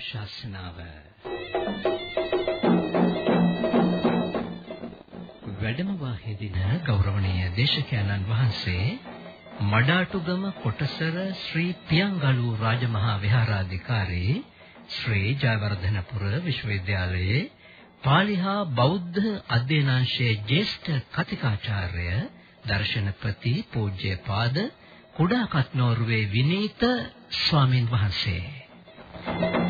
ධර්මානුශාසනාව වැඩම වාහිදින ගෞරවනීය දේශකයන්න් වහන්සේ මඩාටුගම කොටසර ශ්‍රී පියංගලු රාජමහා විහාරාධිකාරී ශ්‍රී ජයවර්ධනපුර විශ්වවිද්‍යාලයේ පාලිහා බෞද්ධ අධ්‍යනාංශයේ ජ්‍යෙෂ්ඨ කතිකාචාර්ය දර්ශනපති පූජ්‍යපාද කුඩා කත්නෝරුවේ විනීත ස්වාමින් වහන්සේ. ධර්මදේශ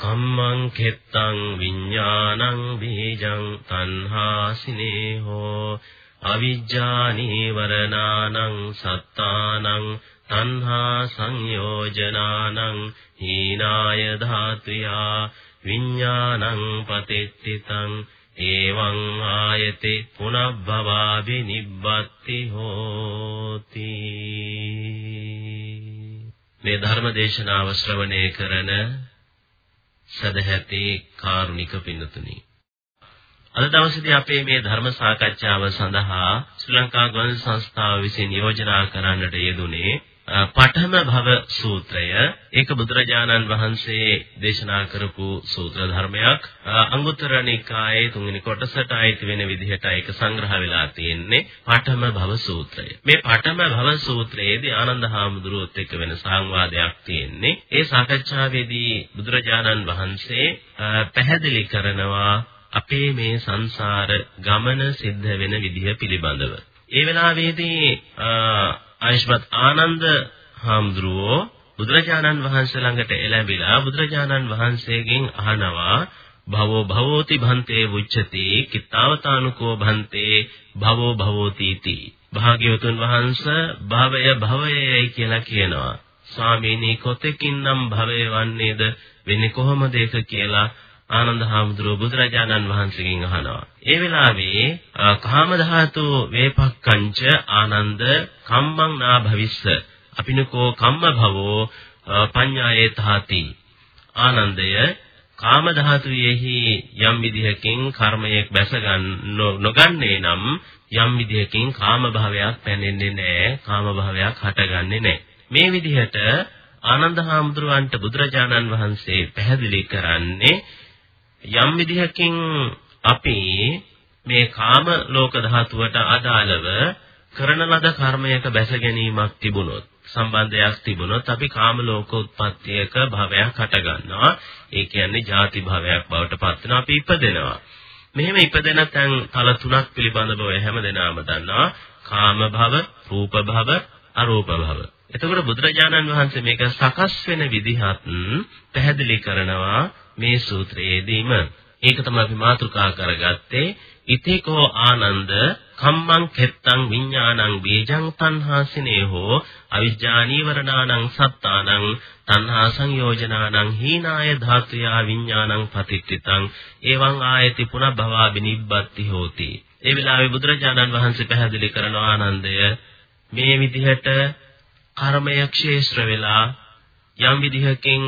කම්මං කෙත්තං විඥානං බීජං තණ්හාසිනේහෝ අවිජ්ජා නීවරණානං සත්තානං තණ්හා සංයෝජනානං හීනාය ධාතුයා විඥානං පතිට්ඨිතං එවං ආයති පුනබ්බවාවි නිබ්බත්ති හෝති මේ ධර්ම දේශනාව ශ්‍රවණය කරන සදැහැති කාරුණික පින්නතුනි. අද දවසේදී අපේ මේ ධර්ම සාකච්ඡාව සඳහා ශ්‍රී ලංකා ගුවන් සංස්ථාව විසින් යෝජනා කරන්නට යෙදුනේ පඨම භව සූත්‍රය. ඒක බුදුරජාණන් වහන්සේ දේශනා කරපු සූත්‍ර ධර්මයක්. අංගුත්තර නිකායේ තුන්වෙනි කොටසට අයිති වෙන විදිහට ඒක සංග්‍රහ වෙලා තියෙන්නේ පඨම භව සූත්‍රය. මේ පඨම භව සූත්‍රයේදී ආනන්ද හාමුදුරුවොත් එක්ක වෙන සංවාදයක් තියෙන්නේ. ඒ සාකච්ඡාවේදී බුදුරජාණන් වහන්සේ පැහැදිලි කරනවා අපේ මේ සංසාර ගමන සිද්ධ වෙන විදිහ පිළිබඳව. ඒ වෙලාවේදී ආයුෂ්මත් ආනන්ද හාමුදුරුවෝ බුදුරජාණන් වහන්සේ ළඟට එළඹිලා බුදුරජාණන් වහන්සේගෙන් අහනවා භවෝ භවෝති භන්තේ උච්චති කිතාවතානුකෝ භන්තේ භවෝ භවෝති इति. භාග්‍යවතුන් වහන්සේ භවය භවයයි කියලා කියනවා. ස්වාමීනි කොතකින්නම් භවය වන්නේද? වෙන්නේ කොහොමද ඒක කියලා ආනන්ද හාමුදුරුව බුදුරජාණන් වහන්සේගෙන් අහනවා. ඒ වෙලාවේ කාම ධාතු වේපක්කංච ආනන්ද කම්මං නා භවිස්ස අපිනකෝ කම්ම භවෝ පඤ්ඤායේ තාති ආනන්දය කාම ධාතුයේහි යම් විදිහකින් කර්මයක් බැස නොගන්නේ නම් යම් විදිහකින් කාම භාවයක් පැනෙන්නේ නැහැ කාම භාවයක් හටගන්නේ නැහැ මේ විදිහට ආනන්ද හාමුදුරුවන්ට බුදුරජාණන් වහන්සේ පැහැදිලි කරන්නේ යම් විදිහකින් අපි මේ කාම ලෝක ධාතුවට අදාළව කරන ලද කර්මයක බැස ගැනීමක් තිබුණොත් සම්බන්ධයක් තිබුණොත් අපි කාම ලෝක උත්පත්තියක භවයක් හට ගන්නවා. ඒ කියන්නේ ಜಾති භවයක් බවට පත් වෙනවා අපි ඉපදෙනවා. මෙහෙම ඉපදෙන තැන් තල තුනක් පිළිබඳව ඔය හැමදෙනාම දන්නවා. කාම භව රූප භව අරූප භව. එතකොට බුදුරජාණන් වහන්සේ මේක සකස් වෙන විදිහත් පැහැදිලි කරනවා. මේ සූත්‍රයේදීම. ඒක තමයි අපි මාතෘකා කරගත්තේ. ඉතේකෝ ආනන්ද කම්මං කෙත්තං විඥානං බීජං තණ්හාසිනේහෝ අවිජ්ජා නීවරණානං සත්තානං තණ්හා සංයෝජනානං හීනාය ධාතුයා විඥානං පතිට්ඨිතං එවං ආයති පුනබ්භවා බිනිබ්බත්ති හෝති. ඒ වෙලාවේ බුදුරජාණන් වහන්සේ පැහැදිලි කරන ආනන්දය මේ විදිහට කර්මය ක්ෂේත්‍ර වෙලා යම් විදිහකින්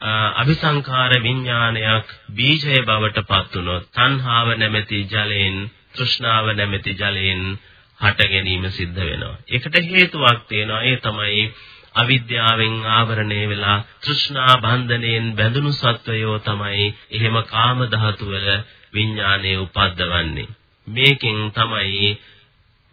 අபிසංකාර විඥානයක් බීජය බවට පත් වුනොත් තණ්හාව නැමැති ජලයෙන් තෘෂ්ණාව නැමැති ජලයෙන් හට ගැනීම සිද්ධ වෙනවා. ඒකට හේතුවක් තියෙනවා. ඒ තමයි අවිද්‍යාවෙන් ආවරණය වෙලා තෘෂ්ණා බන්ධණයෙන් බැඳුණු සත්වයෝ තමයි එහෙම කාම ධාතු වල විඥානය උපද්දවන්නේ. මේකෙන් තමයි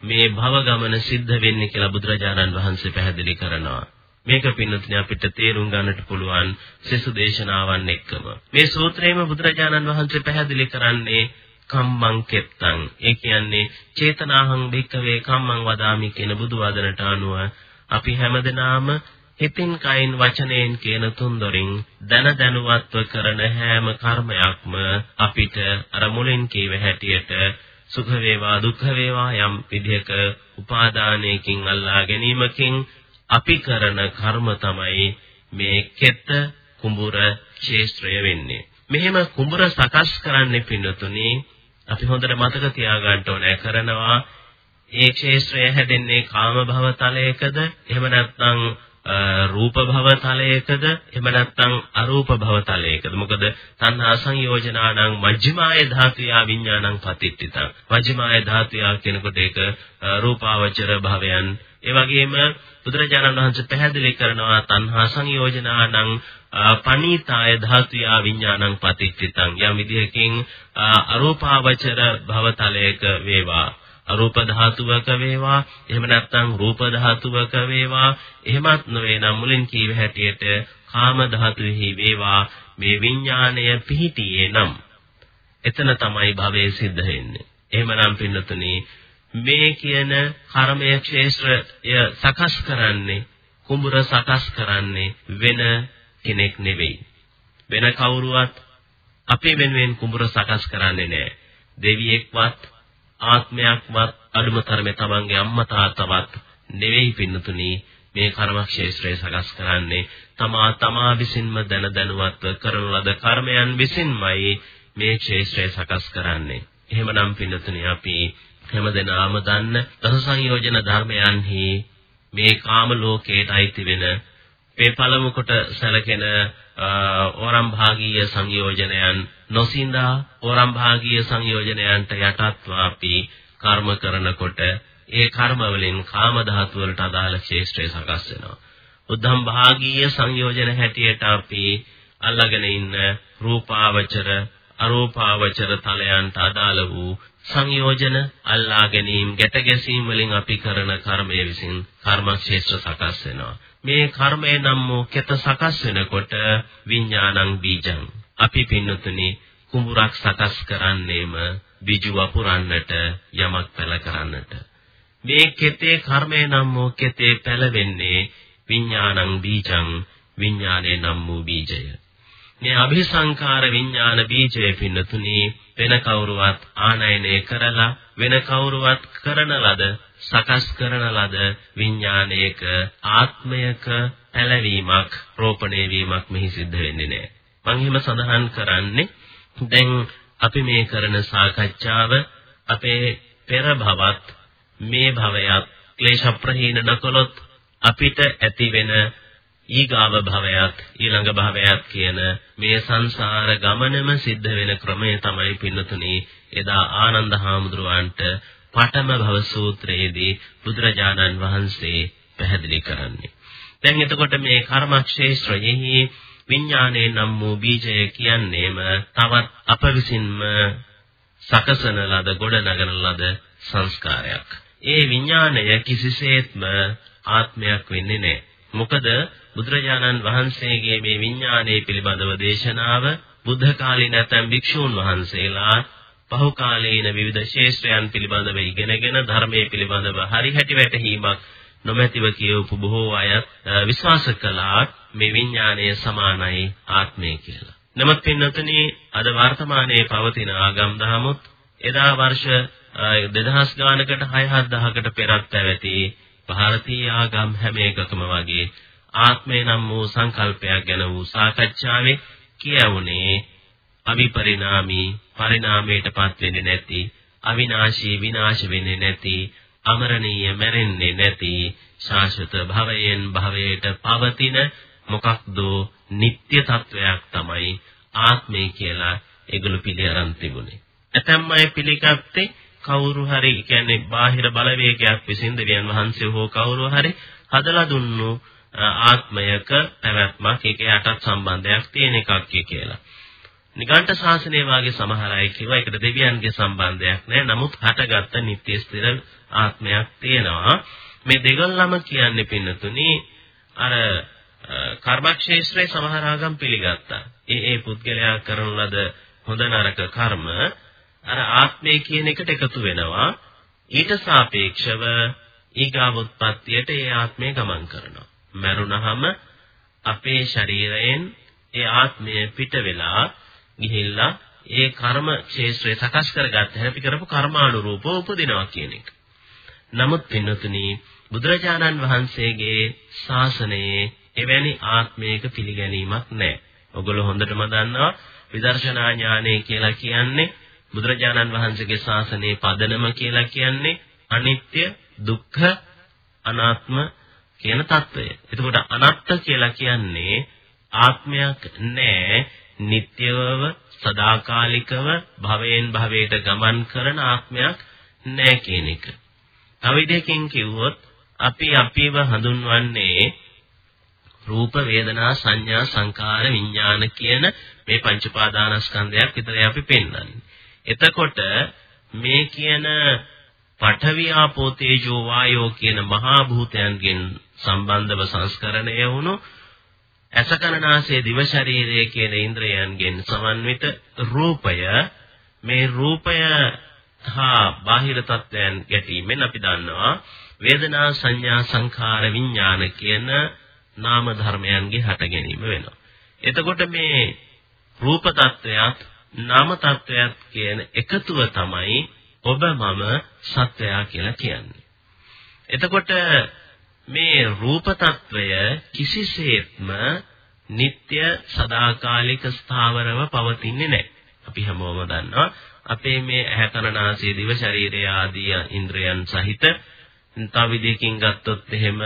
මේ භව ගමන සිද්ධ වෙන්නේ කියලා බුදුරජාණන් වහන්සේ පැහැදිලි කරනවා. මේක පින්නතුනේ අපිට තේරුම් ගන්නට පුළුවන් සෙසු දේශනාවන් එක්කම. මේ සූත්‍රයේම බුදුරජාණන් වහන්සේ පැහැදිලි කරන්නේ කම්මං කෙත්තං. ඒ කියන්නේ චේතනාහං භික්කවේ කම්මං වදාමි කියන බුදු වදනට අනුව අපි හැමදෙනාම හිතින් කයින් වචනයෙන් කියන තුන්දොරින් දන දැනුවත්ව කරන හැම කර්මයක්ම අපිට අර මුලින් කීව හැටියට සුඛ වේවා දුක්ඛ වේවා යම් විදිහක උපාදානයකින් අල්ලා ගැනීමකින් අපි කරන කර්ම තමයි මේ කෙත කුඹුර ක්ෂේත්‍රය වෙන්නේ. මෙහෙම කුඹුර සකස් කරන්නේ පින්නතුනි අපි හොඳට මතක තියාගන්න ඕනේ. කරනවා ඒ ක්ෂේත්‍රය හැදෙන්නේ කාම භව තලයකද? එහෙම නැත්නම් රූප භව තලයකද? එහෙම නැත්නම් අරූප භව තලයකද? මොකද තණ්හා සංයෝජනාණං මජ්ක්‍ධිමාය ධාතුයා විඥානං පතිට්ඨිතං මජ්ක්‍ධිමාය ධාතුයා කියනකොට ඒක රූපාවචර භවයන් ඒ වගේම බුදුරජාණන් වහන්සේ පැහැදිලි කරනවා තණ්හා සංයෝජනාණං පනීතාය ධාතුයා විඥානං පතිච්චිතං. යම් විදිහකින් අරූපාවචර භවතලයක වේවා අරූප ධාතුවක වේවා එහෙම නැත්නම් රූප ධාතුවක වේවා එහෙමත් නොවේ නම් මුලින් කීව හැටියට කාම ධාතුෙහි වේවා මේ විඥාණය පිහිටියේ නම්. එතන තමයි භවයේ සිද්ධ වෙන්නේ. එහෙමනම් පින්නතුනේ මේ කියන කර්මය ක්ෂේත්‍රය සකස් කරන්නේ කුඹුර සකස් කරන්නේ වෙන කෙනෙක් නෙවෙයි. වෙන කවුරුවත් අපේ වෙනුවෙන් කුඹුර සකස් කරන්නේ නැහැ. දෙවියෙක්වත් ආත්මයක්වත් අඩුම තරමේ තමන්ගේ අම්මා තාත්තවත් නෙවෙයි පින්නතුනි මේ කර්මක්ෂේත්‍රය සකස් කරන්නේ තමා තමා විසින්ම දැන දැනුවත්ව කරන ලද කර්මයන් විසින්මයි මේ ක්ෂේත්‍රය සකස් කරන්නේ. එහෙමනම් පින්නතුනි අපි හැමදෙනාම දන්න දස සංයෝජන ධර්මයන්හි මේ කාම ලෝකයට අයිති වෙන මේ පළමු කොට සැලකෙන ඕරම් භාගීය සංයෝජනයන් නොසින්දා ඕරම් භාගීය සංයෝජනයන්ට යටත්ව අපි කර්ම කරනකොට ඒ කර්ම වලින් කාම ධාතු වලට අදාළ ශේෂ්ත්‍රය සකස් වෙනවා. උද්ධම් භාගීය සංයෝජන හැටියට අපි අල්ලගෙන ඉන්න රූපාවචර අරූපාවචර තලයන්ට අදාළ වූ සංයෝජන අල්ලා ගැනීම ගැට ගැසීම් වලින් අපි කරන කර්මය විසින් කර්මක්ෂේත්‍ර සකස් වෙනවා. මේ කර්මය නම් වූ කෙත සකස් වෙනකොට විඥානං බීජං. අපි පින්නතුනි කුඹුරක් සකස් කරන්නේම බිජු වපුරන්නට යමක් පැල කරන්නට. මේ කෙතේ කර්මය නම් වූ කෙතේ පැලවෙන්නේ විඥානං බීජං විඥානේ නම් වූ බීජය. මේ අභිසංකාර විඥාන බීජය පින්නතුනි වෙන කවුරුවත් ආනයනය කරලා වෙන කවුරුවත් කරන ලද සකස් කරන ලද විඥානයක ආත්මයක පැලවීමක් රෝපණය වීමක් මෙහි සිද්ධ වෙන්නේ නැහැ. මම එහෙම සඳහන් කරන්නේ දැන් අපි මේ කරන සාකච්ඡාව අපේ පෙර භවත් මේ භවයත් ක්ලේශ ප්‍රහීන නකොලොත් අපිට ඇති වෙන ඊගාව භවයත් ඊළඟ භවයත් කියන මේ සංසාර ගමනම සිද්ධ වෙන ක්‍රමය තමයි පින්නතුනි එදා ආනන්ද හාමුදුරුවන්ට පඨම භව සූත්‍රයේදී බුදුරජාණන් වහන්සේ පැහැදිලි කරන්නේ. දැන් එතකොට මේ කර්මක්ෂේත්‍රයෙහි විඥානයේ නම් වූ බීජය කියන්නේම තවත් අප විසින්ම සකසන ලද ගොඩ නගන ලද සංස්කාරයක්. ඒ විඥානය කිසිසේත්ම ආත්මයක් වෙන්නේ නැහැ. මොකද බුදුරජාණන් වහන්සේගේ මේ විඥානයේ පිළිබඳව දේශනාව බුද්ධ කාලේ නැතම් භික්ෂූන් වහන්සේලා පහු කාලේන විවිධ ශේෂ්ත්‍රයන් පිළිබඳව ඉගෙනගෙන ධර්මයේ පිළිබඳව හරි හැටි වැටහීමක් නොමැතිව කියවපු බොහෝ අය විශ්වාස කළා මේ විඥානය සමානයි ආත්මය කියලා. නමුත් පින්නතනි අද වර්තමානයේ පවතින ආගම් දහමුත් එදා වර්ෂ 2000 ගානකට 6-7000කට පෙරත් පැවති ಭಾರತೀಯ ආගම් හැම එකකම වගේ ආත්මය නම් වූ සංකල්පයක් ගැන වූ සාකච්ඡාවේ කියවුනේ අවිපරිණාමී පරිණාමයට පත් වෙන්නේ නැති අවිනාශී විනාශ වෙන්නේ නැති අමරණීය මැරෙන්නේ නැති ශාశ్వත භවයෙන් භවයට පවතින මොකක්ද නিত্য තත්වයක් තමයි ආත්මය කියලා ඒගොල්ලෝ පිළිඅරන් තිබුණේ. ඇතැම්මයි පිළිගත්තේ කවුරු හරි කියන්නේ බාහිර බලවේගයක් විසින් දෙවියන් වහන්සේ හෝ කවුරු හරි හදලා දුන්නු ආත්මයක පැවැත්මක් ඒකේ යටත් සම්බන්ධයක් තියෙන එකක් කියලා. නිගණ්ඨ ශාසනය වාගේ සමහර අය කිව්වා ඒකට දෙවියන්ගේ සම්බන්ධයක් නැහැ. නමුත් හටගත්ත නිත්‍ය ස්ථිර ආත්මයක් තියෙනවා. මේ දෙගොල්ලම කියන්නේ පින්නතුනි අර කර්මක්ෂේත්‍රයේ සමහර ආගම් පිළිගත්තා. ඒ ඒ පුද්ගලයා කරන ලද හොඳ නරක කර්ම අර ආත්මය කියන එකට එකතු වෙනවා. ඊට සාපේක්ෂව ඊගාව උත්පත්තියට ඒ ආත්මය ගමන් කරනවා. මරුණහම අපේ ශරීරයෙන් ඒ ආත්මය පිට වෙලා ගිහිල්ලා ඒ කර්ම ක්ෂේත්‍රය සකස් කරගත්ත හැටි කරපු කර්මානුරූපව උපදිනවා කියන එක. නමුත් පින්නතුනි බුදුරජාණන් වහන්සේගේ ශාසනයේ එවැනි ආත්මයක පිළිගැනීමක් නැහැ. ඔගොල්ලෝ හොඳටම දන්නවා විදර්ශනා ඥානය කියලා කියන්නේ බුදුරජාණන් වහන්සේගේ ශාසනයේ පදනම කියලා කියන්නේ අනිත්‍ය, දුක්ඛ, අනාත්ම කියන తত্ত্বය. එතකොට අනාත්ත කියලා කියන්නේ ආත්මයක් නැහැ, නিত্যවව, සදාකාලිකව භවයෙන් භවයට ගමන් කරන ආත්මයක් නැහැ කියන එක. තව විදිහකින් කිව්වොත් අපි අපිව හඳුන්වන්නේ රූප වේදනා සංඥා සංකාර විඥාන කියන මේ පංච පාදානස්කන්ධයක් විතරයි අපි පෙන්වන්නේ. එතකොට මේ කියන පඨවි ආපෝ තේජෝ වායෝ කියන මහා භූතයන්ගෙන් සම්බන්ධව සංස්කරණය වුණු අසකරණාසේ දිව ශරීරය කියන ඉන්ද්‍රයන්ගෙන් සමන්විත රූපය මේ රූපය හා බාහිර තත්වයන් ගැටීමෙන් අපි දන්නවා වේදනා සංඥා සංඛාර විඥාන කියන නාම ධර්මයන්ගේ හට ගැනීම වෙනවා. එතකොට මේ රූප tattwayat නාම tattwayat කියන එකතුව තමයි ඔබ මම සත්වයා කියලා කියන්නේ. එතකොට මේ රූප tattwය කිසිසේත්ම නিত্য සදාකාලික ස්ථාවරව පවතින්නේ නැහැ. අපි හැමෝම දන්නවා අපේ මේ ඇහැ කන නාසය දිව ශරීරය ආදී ඉන්ද්‍රයන් සහිත තව විදිහකින් ගත්තොත් එහෙම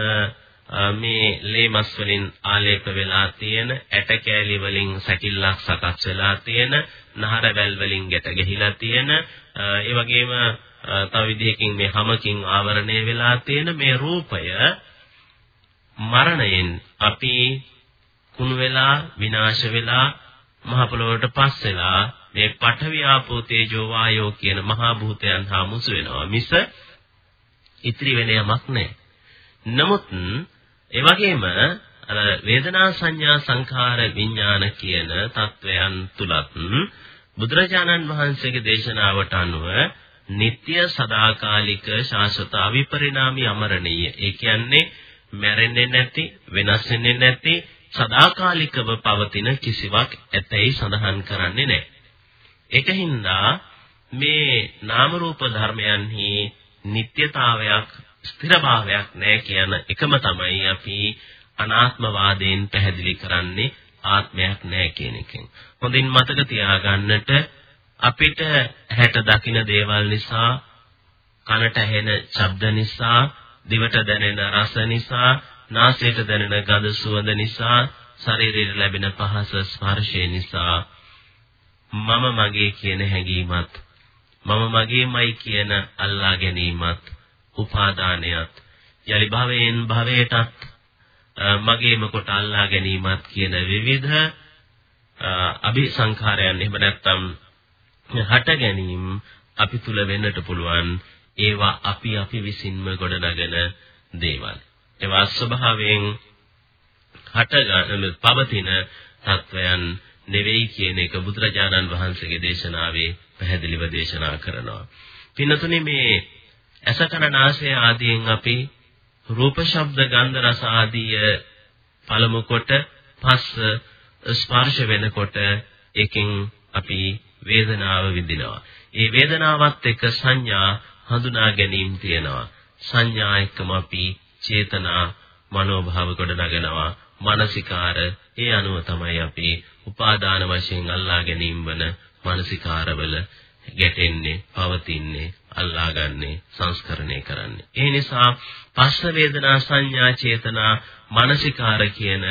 මේ ලේ මස් වලින් ආලේප වෙලා තියෙන ඇට කෑලි වලින් සැකිල්ලක් සකස් වෙලා තියෙන නහර වැල් වලින් ගැට ගැහිලා තියෙන ඒ වගේම තව විදිහකින් මේ හැමකින් ආවරණය වෙලා තියෙන මේ රූපය මරණයෙන් අපි කුණු වෙලා විනාශ වෙලා මහ පොළොවට පස් වෙලා මේ පඨවි ආපෝ තේජෝ වායෝ කියන මහා භූතයන් හා මුසු වෙනවා මිස ඉතිරි වෙන යමක් නැහැ. නමුත් ඒ වගේම අර වේදනා සංඥා සංඛාර විඥාන කියන தත්වයන් තුලත් බුදුරජාණන් වහන්සේගේ දේශනාවට අනුව නিত্য සදාකාලික ශාশ্বත අවිපරිණාමී අමරණීය. ඒ කියන්නේ මැරෙන්නේ නැති, වෙනස් වෙන්නේ නැති, සදාකාලිකව පවතින කිසිවක් ඇතැයි සඳහන් කරන්නේ නැහැ. ඒකින්දා මේ නාම රූප ධර්මයන්හි නিত্যතාවයක් ස්ථිරභාවයක් නැහැ කියන එකම තමයි අපි අනාත්මවාදයෙන් පැහැදිලි කරන්නේ ආත්මයක් නැහැ කියන එකෙන්. හොඳින් මතක තියාගන්නට අපිට හැට දකින දේවල් නිසා කනට ඇහෙන ශබ්ද නිසා දිවට දැනෙන රස නිසා නාසයට දැනෙන ගඳ සුවඳ නිසා ශරීරයට ලැබෙන පහස ස්පර්ශය නිසා මම මගේ කියන හැඟීමත් මම මගේමයි කියන අල්ලා ගැනීමත් උපාදානයත් යලි භවයෙන් භවයටත් මගේම කොට අල්ලා ගැනීමත් කියන විවිධ අபிසංඛාරයන් එහෙම නැත්නම් හට ගැනීම අපි තුල වෙන්නට පුළුවන් ඒවා අපි අපි විසින්ම ගොඩනගන දේවල්. ඒවා ස්වභාවයෙන් හට පවතින තත්වයන් නෙවෙයි කියන එක බුදුරජාණන් වහන්සේගේ දේශනාවේ පැහැදිලිව දේශනා කරනවා. පින්නතුනේ මේ අසකන නාසය ආදීන් අපි රූප ශබ්ද ගන්ධ රස ආදී පළමු කොට පස්ස ස්පර්ශ වෙනකොට ඒකෙන් අපි වේදනාව විඳිනවා. ඒ වේදනාවත් එක්ක සංඥා හඳුනා ගැනීම තියෙනවා. සංඥා එක්කම අපි චේතනා මනෝභාව කොට නගනවා. මානසිකාර ඒ අනුව තමයි අපි උපාදාන වශයෙන් අල්ලා ගැනීම වන මානසිකාරවල ගැටෙන්නේ, පවතින්නේ, අල්ලාගන්නේ, සංස්කරණය කරන්නේ. ඒ නිසා පස්ස වේදනා සංඥා චේතනා මානසිකාර කියන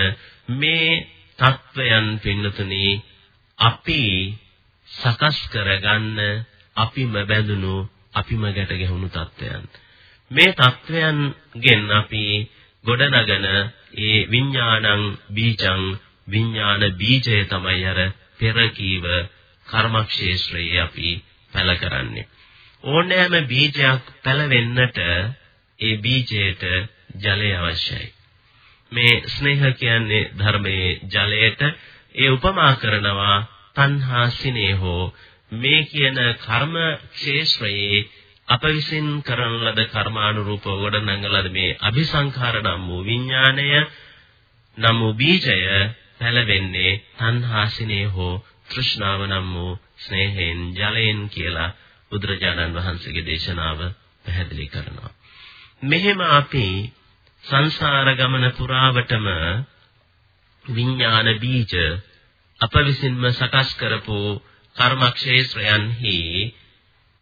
මේ தත්වයන් පින්නතුනේ අපි සකස් කරගන්න අපිම බැඳුණු අපිම ගැට ගැහුණු தත්වයන් මේ தත්වයන්ගෙන් අපි ගොඩනගෙන ඒ විඥානං බීජං විඥාන බීජය තමයි අර පෙර කීව කර්මක්ෂේත්‍රයේ අපි පැල කරන්නේ. ඕනෑම බීජයක් පැලවෙන්නට ඒ බීජයට ජලය අවශ්‍යයි. මේ ස්නේහ කියන්නේ ධර්මයේ ජලයට ඒ උපමා කරනවා තණ්හා සිනේහෝ මේ කියන කර්ම ක්ෂේත්‍රයේ අප විසින් කරන ලද කර්මානුරූපව ගොඩනඟන ලද මේ අபிසංඛාර නම් වූ විඥාණය නම් වූ බීජය පැලවෙන්නේ තණ්හාසිනේ හෝ තෘෂ්ණාව නම් වූ ස්නේහයෙන් ජලයෙන් කියලා බුදුරජාණන් වහන්සේගේ දේශනාව පැහැදිලි කරනවා. මෙහෙම අපි සංසාර ගමන පුරාවටම විඥාන බීජ අප විසින්ම සකස් කරපු කර්මක්ෂේත්‍රයන්හි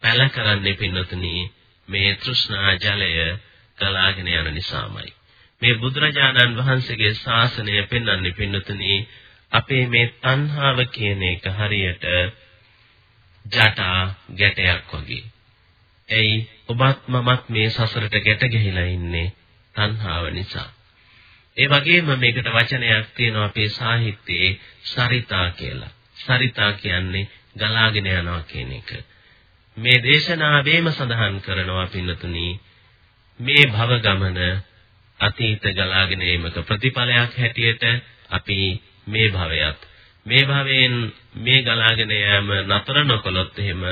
පැල කරන්නේ පින්නතුනි මේ තෘෂ්ණා ජලය ගලාගෙන යන නිසාමයි. මේ බුදුරජාණන් වහන්සේගේ ශාසනය පෙන්වන්නේ පින්නතුනි අපේ මේ තණ්හාව කියන එක හරියට ජටා ගැටයක් වගේ. එයි ඔබත් මමත් මේ සසරට ගැට ගැහිලා ඉන්නේ තණ්හාව නිසා. ඒ වගේම මේකට වචනයක් තියෙනවා අපේ සාහිත්‍යයේ සරිතා කියලා. සරිතා කියන්නේ ගලාගෙන යනවා කියන එක. මේ දේශනාවේම සඳහන් කරනවා පින්නතුනි මේ භව ගමන අතීත ගලාගෙන ඒමක ප්‍රතිඵලයක් හැටියට අපි මේ භවයත් මේ භවයෙන් මේ ගලාගෙන යෑම නතර නොකළොත් එහෙම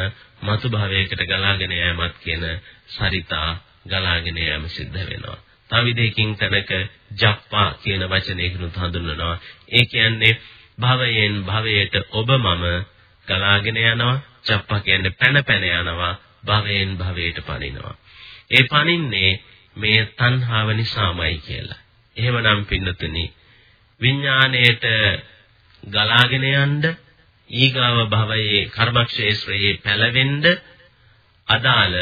මතු භවයකට ගලාගෙන යෑමත් කියන සරිතා ගලාගෙන යෑම සිද්ධ වෙනවා. තව විදිහකින් තනක ජප්පා කියන වචනයකිනුත් හඳුන්වනවා. ඒ කියන්නේ භවයෙන් භවයට ඔබ මම ගලාගෙන යනවා. ජප්පා කියන්නේ පැන පැන යනවා. භවයෙන් භවයට පනිනවා. ඒ පනින්නේ මේ තණ්හාව නිසාමයි කියලා. එහෙමනම් පින්නතුනි විඥාණයට ගලාගෙන යන්න ඊගාව භවයේ කර්මක්ෂේත්‍රයේ පැලවෙන්න අදාළ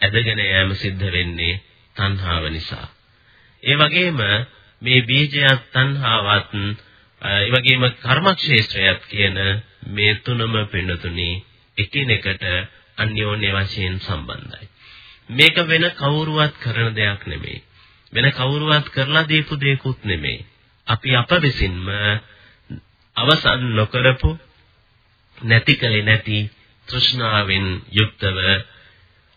ඇදගෙන යෑම සිද්ධ වෙන්නේ තණ්හාව නිසා. ඒ වගේම මේ බීජයත් තණ්හාවත් ඒ වගේම කර්මක්ෂේත්‍රයත් කියන මේ තුනම පින්නතුනි එකිනෙකට අන්‍යෝන්‍ය වශයෙන් සම්බන්ධයි. මේක වෙන කවුරුවත් කරන දෙයක් නෙමෙයි. වෙන කවුරුවත් කරලා දීපු දෙයක්ුත් නෙමෙයි. අපි අප විසින්ම අවසන් නොකරපු නැති කලේ නැති තෘෂ්ණාවෙන් යුක්තව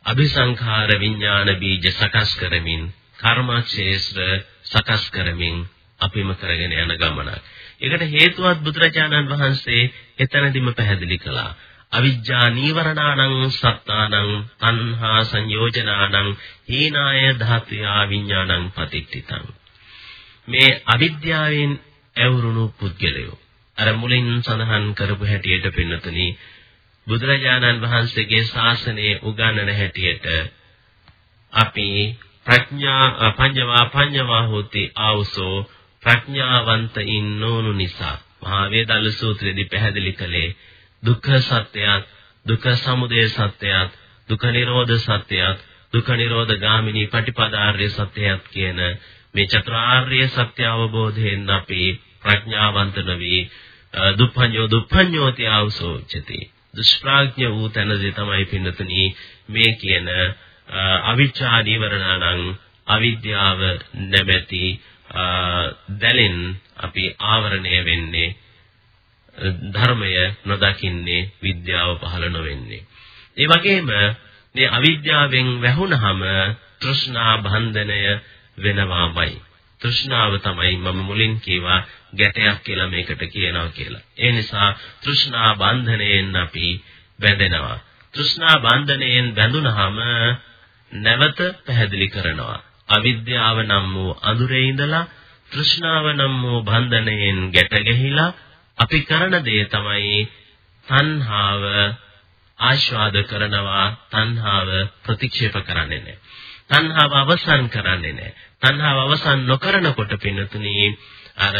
අபிසංඛාර විඥාන බීජ සකස් කරමින් කර්මක්ෂේත්‍ර සකස් කරමින් අපිම කරගෙන යන ගමනක්. ඒකට හේතුවත් බුදුරජාණන් වහන්සේ එතනදිම පැහැදිලි කළා. අවිජ්ජා නීවරණානං සත්තානං තණ්හා සංයෝජනානං හීනාය ධාතුයා විඥානං පතිට්ඨිතං මේ අවිද්‍යාවෙන් ඇවුරුණු පුද්ගලයෝ. අර මුලින් සඳහන් කරපු හැටියට පින්නතුනි බුදුරජාණන් වහන්සේගේ ශාසනයේ උගන්වන හැටියට අපි ප්‍රඥා පඤ්ඤවා පඤ්ඤවා හෝති ආවසෝ ප්‍රඥාවන්තයින් නොවුණු නිසා. මහා වේදල්ල සූත්‍රයේදී පැහැදිලි කළේ දුක්ඛ සත්‍යයත් දුක්ඛ සමුදය සත්‍යයත් දුක්ඛ නිරෝධ සත්‍යයත් දුක්ඛ නිරෝධ ගාමිනී පටිපදාර්ය සත්‍යයත් කියන මේ චතුරාර්ය සත්‍ය අවබෝධයෙන් අපි ප්‍රඥාවන්ත නොවි දුප්පඤ්ඤෝ දුප්පඤ්ඤෝති ආවසෝචති දුෂ්ප්‍රඥ වූ තැනදී තමයි පින්නතුනි මේ කියන අවිචා නිවරණං අවිද්‍යාව නැමැති දැලෙන් අපි ආවරණය වෙන්නේ ධර්මය නොදකින්නේ විද්‍යාව පහළ නොවෙන්නේ. ඒ වගේම මේ අවිද්‍යාවෙන් වැහුණහම තෘෂ්ණා බන්ධනය වෙනවාමයි. තෘෂ්ණාව තමයි මම මුලින් කීවා ගැටයක් කියලා මේකට කියනවා කියලා. ඒ නිසා තෘෂ්ණා බන්ධනයෙන් අපි බැඳෙනවා. තෘෂ්ණා බන්ධනයෙන් බැඳුනහම නැවත පැහැදිලි කරනවා. අවිද්‍යාව නම් වූ අඳුරේ ඉඳලා තෘෂ්ණාව නම් වූ බන්ධනයෙන් ගැට ගැහිලා අපි කරන දේ තමයි තණ්හාව ආශාද කරනවා තණ්හාව ප්‍රතික්ෂේප කරන්නේ නැහැ. තණ්හාව අවසන් කරන්නේ නැහැ. තණ්හාව අවසන් නොකරනකොට පින්නතුනි අර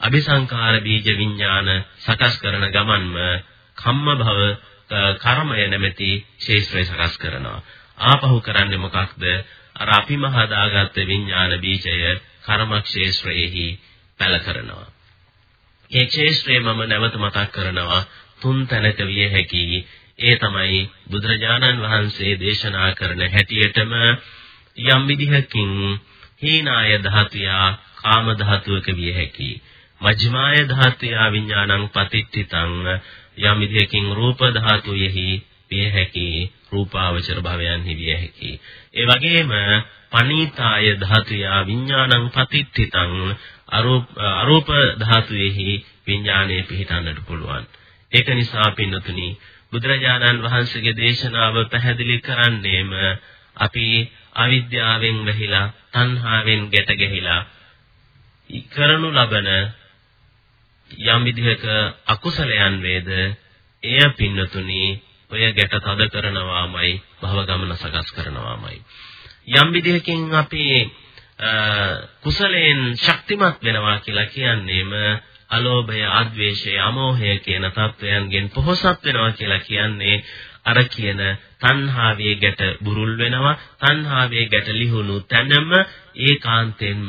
අபிසංකාර බීජ විඥාන සකස් කරන ගමන්ම කම්ම භව කර්මය නැමැති ශේෂ්ත්‍රය සකස් කරනවා. ආපහු කරන්නේ මොකක්ද? අර අපිම හදාගත්ත විඥාන බීජය කර්මක්ෂේත්‍රයේහි පැල කරනවා. ඒ ක්ෂේත්‍රය මම නැවත මතක් කරනවා තුන් තැනක විය හැකි ඒ තමයි බුදුරජාණන් වහන්සේ දේශනා කරන හැටියටම යම් විදිහකින් හීනාය ධාතුයා කාම ධාතුවක විය හැකි මජ්ක්‍ධිමාය ධාතුයා විඥානං පතිට්ඨිතං යම් විදිහකින් රූප ධාතුයෙහි විය හැකි රූපාවචර භවයන්හි විය හැකි ඒ වගේම පනීතාය ධාතුයා විඥානං පතිට්ඨිතං අරූප ධාතුවේහි විඥානය පිහිටන්නට පුළුවන්. ඒක නිසා පින්නතුනි බුදුරජාණන් වහන්සේගේ දේශනාව පැහැදිලි කරන්නේම අපි අවිද්‍යාවෙන් වැහිලා තණ්හාවෙන් ගැට ගැහිලා කරනු ලබන යම් විදිහක අකුසලයන් වේද එය පින්නතුනි ඔය ගැට තද කරනවාමයි භව ගමන සකස් කරනවාමයි. යම් විදිහකින් අපි කුසලයෙන් ශක්තිමත් වෙනවා කියලා කියන්නේම අලෝභය, අද්වේෂය, අමෝහය කියන තත්වයන්ගෙන් පොහොසත් වෙනවා කියලා කියන්නේ අර කියන තණ්හාවේ ගැට බුරුල් වෙනවා. තණ්හාවේ ගැට ලිහුණු තැනම ඒකාන්තයෙන්ම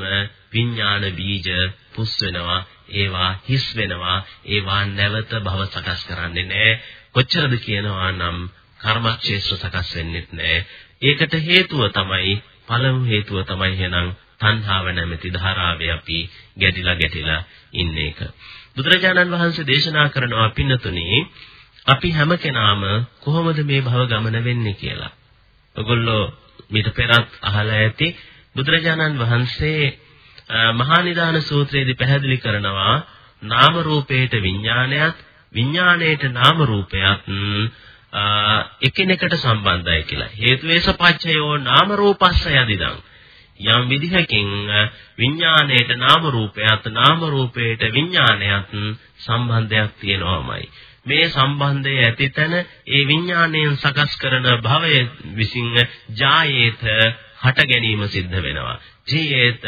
විඥාන බීජ පුස් වෙනවා. ඒවා හිස් වෙනවා. ඒවා නැවත භව සකස් කරන්නේ නැහැ. කොච්චරද කියනවා නම් කර්මක්ෂේත්‍ර සකස් වෙන්නෙත් නැහැ. ඒකට හේතුව තමයි පළමු හේතුව තමයි එහෙනම් තණ්හාව නැමැති ධාරාවේ අපි ගැටිලා ගැටිලා ඉන්න එක. බුදුරජාණන් වහන්සේ දේශනා කරනවා පින්නතුනේ අපි හැම කෙනාම කොහොමද මේ භව ගමන වෙන්නේ කියලා. ඔගොල්ලෝ මීට පෙරත් අහලා ඇති බුදුරජාණන් වහන්සේ මහා නිදාන සූත්‍රයේදී පැහැදිලි කරනවා නාම රූපේට විඥානයත් විඥාණයට නාම රූපයත් එකිනෙකට සම්බන්ධයි කියලා. හේතුවේස පච්චයෝ නාම රූපස්ස යදිදං. යම් විදිහකින් විඥාණයට නාම රූපයත් නාම රූපේට විඥානයත් සම්බන්ධයක් තියෙනවාමයි. මේ සම්බන්ධය ඇතිතන ඒ විඥාණයෙන් සකස් කරන භවය විසින් ජායේත හට ගැනීම සිද්ධ වෙනවා. ජීයේත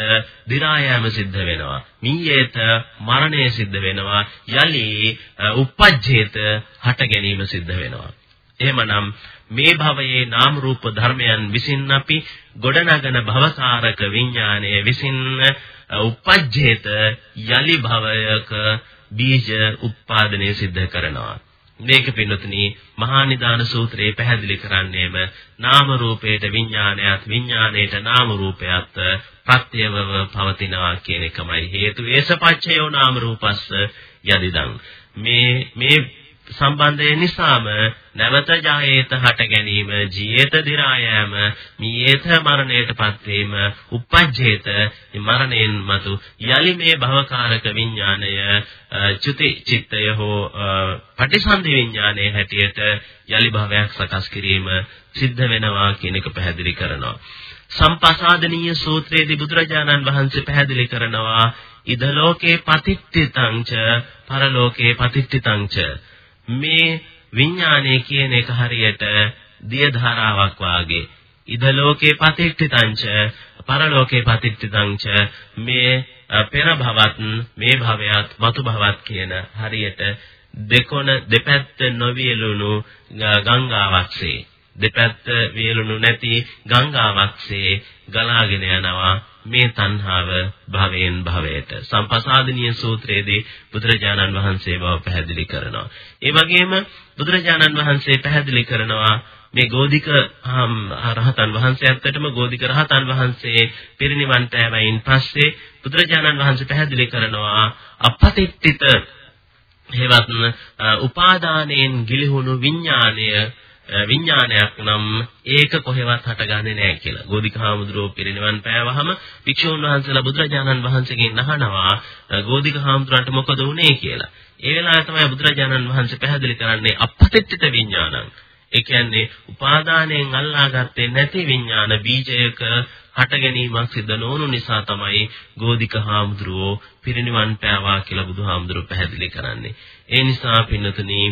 දි รา යෑම සිද්ධ වෙනවා. මීයේත මරණය සිද්ධ වෙනවා. යලි උපජ්ජේත හට ගැනීම සිද්ධ වෙනවා. එහෙමනම් මේ භවයේ නාම රූප ධර්මයන් විසින් අපි ගොඩනගන භවකාරක විඥානය විසින් උපජ්ජේත යලි භවයක බීජ උත්පාදනය සිද්ධ කරනවා. මේක පින්නතුනි මහා නිදාන සූත්‍රයේ පැහැදිලි කරන්නේම නාම රූපේට විඥානයත් විඥාණයට නාම රූපයත් ප්‍රත්‍යවව පවතිනවා කියන එකමයි හේතු ඒසපච්චයෝ නාම රූපස්ස යදිදං මේ මේ සම්බන්ධය නිසාම නැවත ජායේත හට ගැනීම ජීේත දි รา යෑම මීයේත මරණයටපත් වීම උපජ්ජේත මරණයෙන් මතු යලි මේ භවකාරක විඥාණය චුති චිත්තය හෝ පටිසන්ධි විඥානයේ හැටියට යලි භවයක් සකස් කිරීම සිද්ධ වෙනවා කියන එක පැහැදිලි කරනවා. සම්පසාදනීය සූත්‍රයේදී බුදුරජාණන් වහන්සේ පැහැදිලි කරනවා ඉද ලෝකේ පතිත්තිතං ච පරලෝකේ පතිත්තිතං ච මේ විඥානය කියන එක හරියට දිය ධාරාවක් වාගේ. ඉද ලෝකේ පතිට්ඨිතංච පරලෝකේ පතිට්ඨිතංච මේ පෙර භවත් මේ භවයත් මතු භවත් කියන හරියට දෙකොන දෙපැත්ත නොවියලුණු ගංගාවක්සේ. දෙපැත්ත වියලුණු නැති ගංගාවක්සේ ගලාගෙන යනවා මේ තණ්හාව භවයෙන් භවයට සම්පසාදනීය සූත්‍රයේදී බුදුරජාණන් වහන්සේ බව පැහැදිලි කරනවා. ඒ වගේම බුදුරජාණන් වහන්සේ පැහැදිලි කරනවා මේ ගෝධික රහතන් වහන්සේ ඇත්තටම ගෝධික රහතන් වහන්සේ පිරිනිවන් පෑවයින් පස්සේ බුදුරජාණන් වහන්සේ පැහැදිලි කරනවා අපතිට්ඨිත හේවත් උපාදානයෙන් ගිලිහුණු විඥාණය විඥානයක් නම් ඒක කොහෙවත් හටගන්නේ නැහැ කියලා. ගෝධිකහාමුදුරුවෝ පිරිනිවන් පෑවහම වික්ෂුන් වහන්සේලා බුදුරජාණන් වහන්සේගෙන් අහනවා ගෝධිකහාමුදුරන්ට මොකද වුනේ කියලා. ඒ වෙලාවේ තමයි බුදුරජාණන් වහන්සේ පැහැදිලි කරන්නේ අපපතිත්‍ිත විඥානං. ඒ කියන්නේ උපාදානයෙන් අල්ලාගත්තේ නැති විඥාන බීජයක හට ගැනීමක් සිද්ධ නොවුණු නිසා තමයි ගෝධිකහාමුදුරුවෝ පිරිනිවන් පෑවා කියලා බුදුහාමුදුරුවෝ පැහැදිලි කරන්නේ. ඒ නිසා පින්නතුනි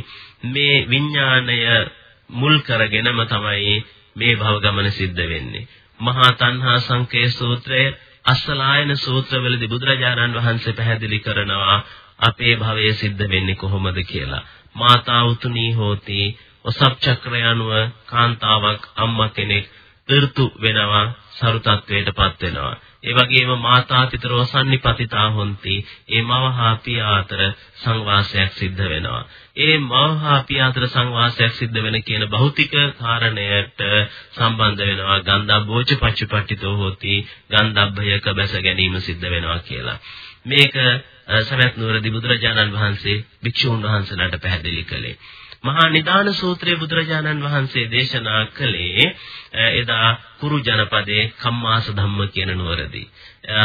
මේ විඥාණය මුල් කරගෙනම තමයි මේ භව ගමන සිද්ධ වෙන්නේ. මහා තණ්හා සංකේ සූත්‍රය අස්සලායන සූත්‍රවලදී බුදුරජාණන් වහන්සේ පැහැදිලි කරනවා අපේ භවය සිද්ධ වෙන්නේ කොහොමද කියලා. මාතා උතුණී හෝති ඔසප් චක්‍රය අනුව කාන්තාවක් අම්මා කෙනෙක් ඍතු වෙනවා සරු තත්වයටපත් වෙනවා. ඒ වගේම මාතා පිතරෝ සම්නිපතිතා හොಂತಿ. ඒ මව හා පියා අතර සංවාසයක් සිද්ධ වෙනවා. ඒ මව හා පියා අතර සංවාසයක් සිද්ධ වෙන කියන භෞතික කාරණයට සම්බන්ධ වෙනවා ගන්ධබ්බෝච පච්චපට්ඨිතෝ හොති. ගන්ධබ්බයක බැස ගැනීම සිද්ධ වෙනවා කියලා. මේක සවැත් නුවරදී බුදුරජාණන් වහන්සේ භික්ෂුන් වහන්සේලාට පැහැදිලි කළේ. මහා නිදාන සූත්‍රයේ බුදුරජාණන් වහන්සේ දේශනා කළේ එදා කුරු ජනපදයේ කම්මාස ධම්ම කියන නුවරදී.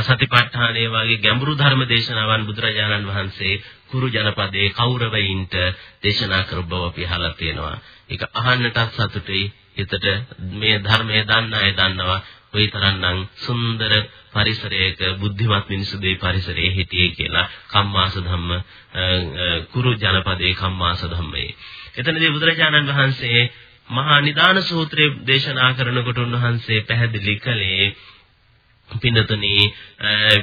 සතිපට්ඨානයේ වගේ ගැඹුරු ධර්ම දේශනාවන් බුදුරජාණන් වහන්සේ කුරු ජනපදයේ කෞරවයින්ට දේශනා කර බව අපි අහලා තියෙනවා. ඒක අහන්නටත් සතුටුයි. හිතට මේ ධර්මය දන්න අය දන්නවා. කොයිතරම්නම් සුන්දර පරිසරයක බුද්ධිමත් මිනිසු දේ පරිසරයේ හිටියේ කියලා කම්මාස ධම්ම කුරු ජනපදයේ කම්මාස ධම්මයේ. එතනදී බුදුරජාණන් වහන්සේ මහා නිදාන සූත්‍රයේ දේශනා කරනකොට උන්වහන්සේ පැහැදිලි කළේ පින්නතුනි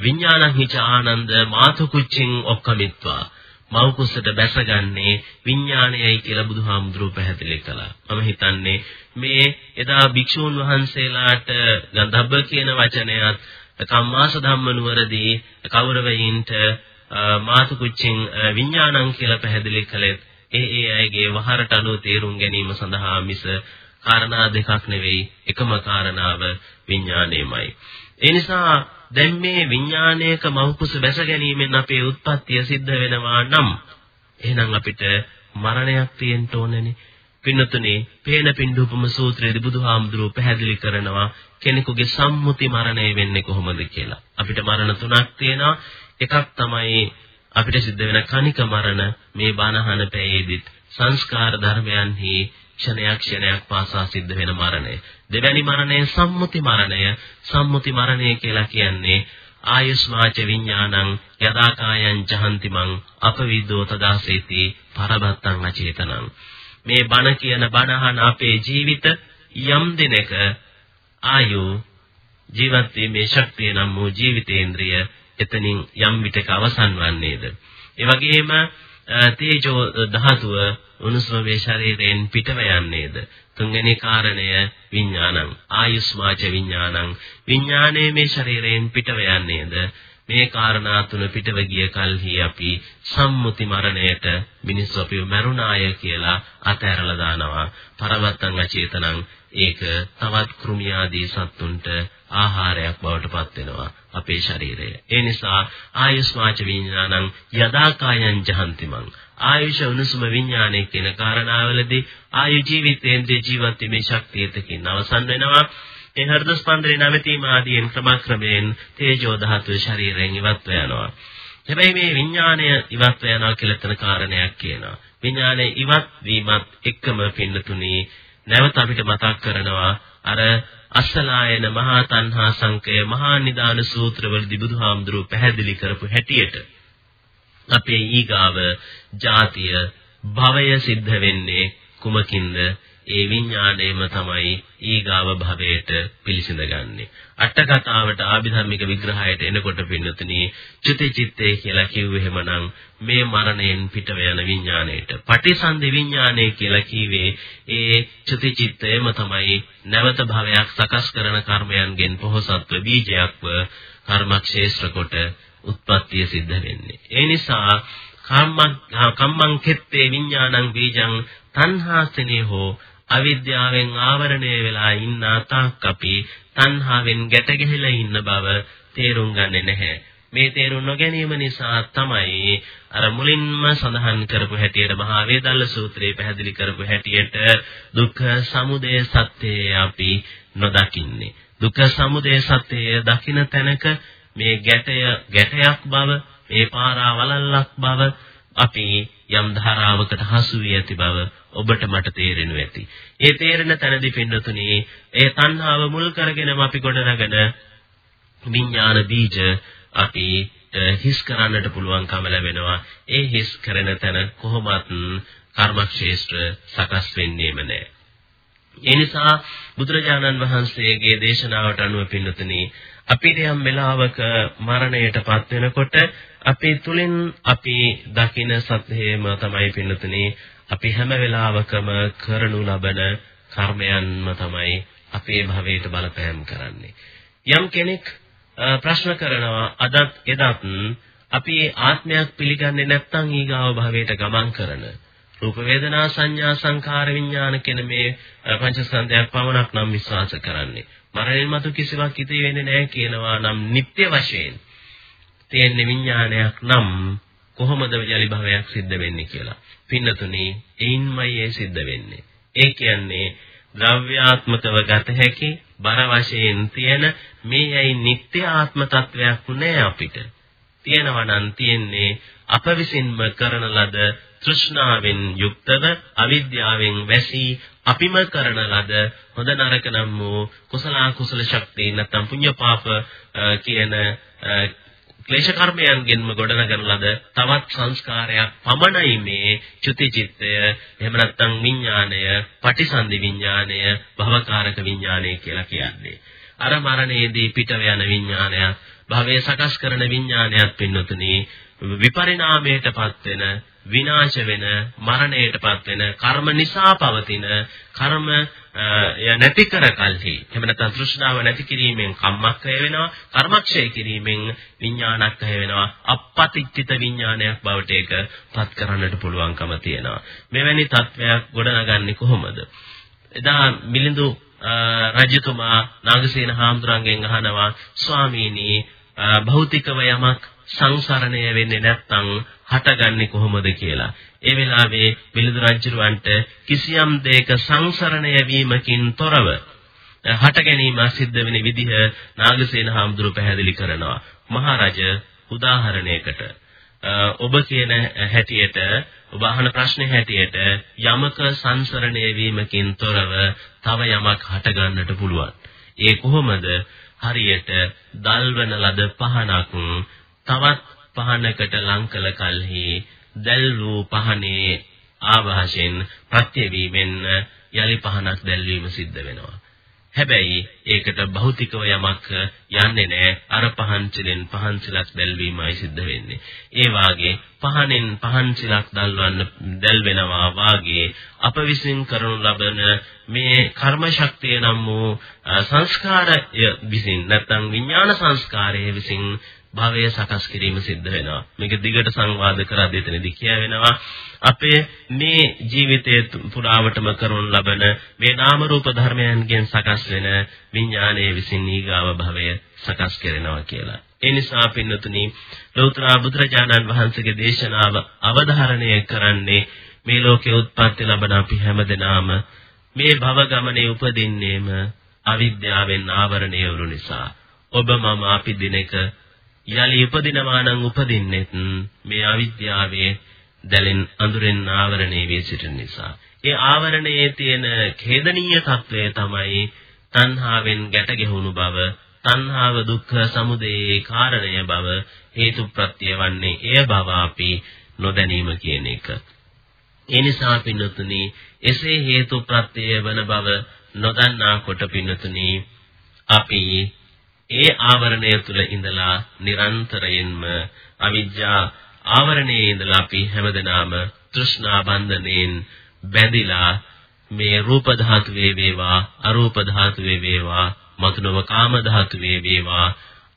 විඥානං හිච ආනන්ද මාතු කුච්චින් ඔක්කමිත්වා. මව් කුසට බැසගන්නේ විඥානයයි කියලා බුදුහාමුදුරුවෝ පැහැදිලි කළා. මම හිතන්නේ මේ එදා භික්ෂූන් වහන්සේලාට ගන්ධබ්බ කියන වචනයත් කම්මාස ධම්ම නුවරදී කෞරවයින්ට මාතු කුච්චින් විඥානං කියලා පැහැදිලි කළෙත් ඒ ඒ අයගේ වහරට අනුව තේරුම් ගැනීම සඳහා මිස කාරණා දෙකක් නෙවෙයි එකම කාරණාව විඥාණයමයි. ඒ නිසා දැන් මේ විඥානයක මෞකුස බැස ගැනීමෙන් අපේ උත්පත්තිය සිද්ධ වෙනවා නම් එහෙනම් අපිට මරණයක් තියෙන්න ඕනනේ. පින්නතුනේ පේන පින්දුපම සූත්‍රයේදී බුදුහාමුදුරුවෝ පැහැදිලි කරනවා කෙනෙකුගේ සම්මුති මරණය වෙන්නේ කොහොමද කියලා. අපිට මරණ තුනක් තියෙනවා. එකක් තමයි අපිට සිද්ධ වෙන කනික මරණ මේ බානහන පැයේදීත් සංස්කාර ධර්මයන්හි ක්ෂණයක් ක්ෂණයක් පාසා සිද්ධ වෙන මරණය. දෙවැනි මරණය සම්මුති මරණය. සම්මුති මරණය කියලා කියන්නේ ආයස්මාච විඥානං යදාකායං ජහන්ති මං අපවිද්දෝ තදාසේති පරබත්තං අචේතනං. මේ බණ කියන බණහන අපේ ජීවිත යම් දිනක ආයු ජීවත් වීමේ ශක්තිය නම් වූ ජීවිතේන්ද්‍රිය එතනින් යම් විටක අවසන් වන්නේද. ඒ වගේම තේජෝ ධාතුව උණුසුම වේ ශරීරයෙන් පිටව යන්නේද? තුන්වෙනි කාරණය විඥානං. ආයුස්මාච විඥානං. විඥානයේ මේ ශරීරයෙන් පිටව යන්නේද? මේ කාරණා තුන පිටව ගිය කල්හි අපි සම්මුති මරණයට මිනිස්සු අපිව මරුණාය කියලා අතහැරලා දානවා. පරවත්තං අචේතනං ඒක තවත් කෘමියාදී සත්තුන්ට ආහාරයක් බවට පත් වෙනවා අපේ ශරීරය. ඒ නිසා ආයුස්මාච විඥානං යදාකායං ජහන්තිමං ආයුෂ උණුසුම විඥානයේ කියන කාරණාවලදී ආයු ජීවිතේන්ද්‍රිය ජීවත් වීමේ ශක්තියතකින් අවසන් වෙනවා. ඒ හෘද ස්පන්දනයේ නැවතීම ආදීන් ක්‍රමක්‍රමයෙන් තේජෝ ධාතුවේ ශරීරයෙන් ඉවත්ව යනවා. හැබැයි මේ විඥාණය ඉවත් වෙනවා කියලා තන කාරණයක් කියනවා. විඥාණය ඉවත් වීමත් එක්කම පින්නතුණී නැවත අපිට මතක් කරනවා අර අස්සලායන මහා තණ්හා සංකය මහා නිදාන සූත්‍රවලදී බුදුහාමුදුරුව පැහැදිලි කරපු හැටියට අපේ ඊගාව ජාතිය භවය සිද්ධ වෙන්නේ කුමකින්ද? ඒ විඥාණයම තමයි ඊගාව භවයට පිළිසිඳගන්නේ. අට කතාවට ආභිධර්මික විග්‍රහයට එනකොට පින්නතුනි චුති චිත්තේ කියලා කිව්වෙහෙමනම් මේ මරණයෙන් පිටව යන විඥාණයට පටිසන්ධි විඥාණය කියලා කිව්වේ ඒ චුති චිත්තයම තමයි නැවත භවයක් සකස් කරන කර්මයන්ගෙන් පොහොසත්ව බීජයක්ව කර්මක්ෂේත්‍ර කොට උත්පත්තිය සිද්ධ වෙන්නේ. ඒ නිසා කම්මං කම්මං කෙත්තේ විඥානං බීජං තණ්හාසනේ හෝ අවිද්‍යාවෙන් ආවරණය වෙලා ඉන්න තාක් අපි තණ්හාවෙන් ගැට ගැහිලා ඉන්න බව තේරුම් ගන්නේ නැහැ. මේ තේරුම් නොගැනීම නිසා තමයි අර මුලින්ම සඳහන් කරපු හැටියට මහා වේදල්ල සූත්‍රයේ පැහැදිලි කරපු හැටියට දුක්ඛ සමුදය සත්‍යය අපි නොදකින්නේ. දුක්ඛ සමුදය සත්‍යය දකින තැනක මේ ගැටය ගැටයක් බව, මේ පාරා වලල්ලක් බව අපි යම් ධාරාවකට හසු වී ඇති බව ඔබට මට තේරෙනු ඇති. ඒ තේරෙන තැනදී පින්නතුනි, ඒ තණ්හාව මුල් කරගෙනම අපි ගොඩනගන විඥාන බීජ අපි හිස් කරන්නට පුළුවන්කම ලැබෙනවා. ඒ හිස් කරන තැන කොහොමත් කර්මක්ෂේත්‍ර සකස් වෙන්නේම නැහැ. ඒ නිසා බුදුරජාණන් වහන්සේගේ දේශනාවට අනුව පින්නතුනි අපිට යම් වෙලාවක මරණයටපත් වෙනකොට අපේ තුලින් අපි දකින සත්‍යයම තමයි පින්නතුනේ අපි හැම වෙලාවකම කරනු ලබන කර්මයන්ම තමයි අපේ භවයට බලපෑම් කරන්නේ. යම් කෙනෙක් ප්‍රශ්න කරනවා අදත් එදත් අපි ආත්මයක් පිළිගන්නේ නැත්නම් ඊගාව භවයට ගමන් කරන රූප වේදනා සංඥා සංකාර විඥාන කියන මේ පංචස්කන්ධයක් පවණක් නම් විශ්වාස කරන්නේ. මරණයන් මතු කිසිවක් ඉතිරි වෙන්නේ නැහැ කියනවා නම් නිත්‍ය වශයෙන් තියෙන විඥානයක් නම් කොහොමද යලි භවයක් සිද්ධ වෙන්නේ කියලා. පින්නතුනි, එයින්මයි ඒ සිද්ධ වෙන්නේ. ඒ කියන්නේ ද්‍රව්‍යාත්මකව ගත හැකි බර වශයෙන් තියෙන මේ ඇයි නිත්‍ය ආත්ම තත්වයක් නෑ අපිට. තියෙනවා නම් තියෙන්නේ අප විසින්ම කරන ලද තෘෂ්ණාවෙන් යුක්තව අවිද්‍යාවෙන් වැසී අපිම කරන ලද හොඳ නරක නම් වූ කුසල කුසල ශක්තිය නැත්නම් පුණ්‍ය පාප කියන ක්ලේශ කර්මයන්ගෙන්ම ගොඩනගන ලද තවත් සංස්කාරයක් පමණයි මේ චුති චිත්තය. එහෙම නැත්නම් විඥාණය පටිසන්ධි විඥාණය භවකාරක විඥාණය කියලා කියන්නේ. අර මරණයේදී පිටව යන විඥානයක් භවයේ සකස් කරන විඥානයක් පින්නතුනි විපරිණාමයටපත් වෙන විනාශ වෙන මරණයටපත් වෙන කර්ම නිසා පවතින කර්ම නැති කර කල්හි. එහෙම නැත්නම් තෘෂ්ණාව නැති කිරීමෙන් කම්මක්ඛය වෙනවා කර්මක්ෂය කිරීමෙන් විඥානක්ඛය වෙනවා. අපපතිච්චිත විඥානයක් බවට ඒක පත් කරන්නට පුළුවන්කම තියෙනවා. මෙවැනි තත්වයක් ගොඩනගන්නේ කොහොමද? එදා මිලිඳු රජතුමා නාගසේන හාමුදුරන්ගෙන් අහනවා ස්වාමීනි භෞතිකව යමක් සංසරණය වෙන්නේ නැත්නම් හටගන්නේ කොහොමද කියලා. ඒ වෙලාවේ මිලිඳු රජුරවන්ට කිසියම් දෙයක සංසරණය වීමකින් තොරව හට ගැනීම සිද්ධ වෙන විදිහ නාගසේන හාමුදුරුව පැහැදිලි කරනවා. මහරජ උදාහරණයකට ඔබ කියන හැටියට ඔබ අහන ප්‍රශ්නේ හැටියට යමක සංසරණය වීමකින් තොරව තව යමක් හට ගන්නට පුළුවන්. ඒ කොහොමද? හරියට දල්වන ලද පහනක් තවත් පහනකට ලං කළ කලෙහි දැල් වූ පහනේ ආభాෂෙන් ප්‍රත්‍යවීමෙන් යලි පහනක් දැල්වීම සිද්ධ වෙනවා. හැබැයි ඒකට භෞතිකව යමක් යන්නේ නැහැ. අර පහන් සිලෙන් පහන් සිලක් දැල්වීමයි සිද්ධ වෙන්නේ. ඒ වාගේ පහනෙන් පහන් සිලක් දැල්වන්න දැල් වෙනවා වාගේ අප විසින් කරනු ලබන මේ කර්ම ශක්තිය නම් වූ සංස්කාරය විසින් නැත්නම් විඥාන සංස්කාරයේ විසින් භවය සකස් කිරීම සිද්ධ වෙනවා. මේක දිගට සංවාද කරද්දී එතනදී කියවෙනවා අපේ මේ ජීවිතයේ පුරාවටම කරන ලබන මේ නාම රූප ධර්මයන්ගෙන් සකස් වෙන විඥානයේ විසින් ඊගාව භවය සකස් කරනවා කියලා. ඒ නිසා පින්නතුනි ලෞතර බුදුරජාණන් වහන්සේගේ දේශනාව අවධාරණය කරන්නේ මේ ලෝකේ උත්පත්ති ලබන අපි හැමදෙනාම මේ භව ගමනේ උපදින්නේම අවිද්‍යාවෙන් ආවරණය වුණු නිසා ඔබ මම අපි දිනක යලි උපදිනවා නම් උපදින්නෙත් මේ අවිද්‍යාවේ දැලෙන් අඳුරෙන් ආවරණය වී සිටින නිසා. ඒ ආවරණයේ තියෙන ඛේදනීය తත්වය තමයි තණ්හාවෙන් ගැට ගැහුණු බව, තණ්හාව දුක්ඛ සමුදයේ කාරණය බව, හේතු ප්‍රත්‍ය වන්නේ එය බව අපි නොදැනීම කියන එක. ඒ නිසා පින්නතුනි එසේ හේතු ප්‍රත්‍ය වන බව නොදන්නා කොට පින්නතුනි අපි ඒ ආවරණය තුල ඉඳලා නිරන්තරයෙන්ම අවිජ්ජා ආවරණයේ ඉඳලා අපි හැමදෙනාම තෘෂ්ණා බන්ධණයෙන් බැඳිලා මේ රූප ධාතුවේ වේවා අරූප ධාතුවේ වේවා මතුනව කාම ධාතුවේ වේවා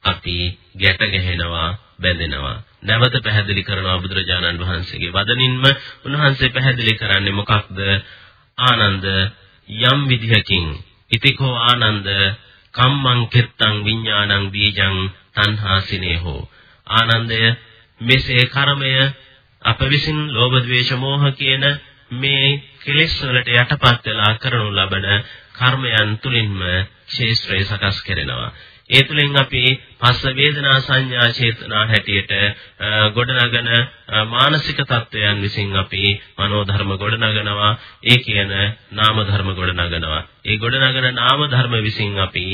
අපි ගැට ගැහෙනවා බැඳෙනවා. නැවත පැහැදිලි කරනවා බුදුරජාණන් වහන්සේගේ වදනින්ම. උන්වහන්සේ පැහැදිලි කරන්නේ මොකක්ද? ආනන්ද යම් විදිහකින්. ඉතිකෝ ආනන්ද කම්මං කෙත්තං විඥානං බීජං තණ්හාසිනේහෝ ආනන්දය මෙසේ කර්මය අප විසින් ලෝභ ද්වේෂ මෝහ කියන මේ කෙලෙස් වලට යටපත් වෙලා කරනු ලබන කර්මයන් තුලින්ම ශේෂ්ත්‍රය සකස් කරනවා. ඒ තුලින් අපි පස්ස වේදනා සංඥා චේතනා හැටියට ගොඩනගන මානසික තත්වයන් විසින් අපි මනෝ ධර්ම ගොඩනගනවා. ඒ කියන නාම ධර්ම ගොඩනගනවා. ඒ ගොඩනගන නාම ධර්ම විසින් අපි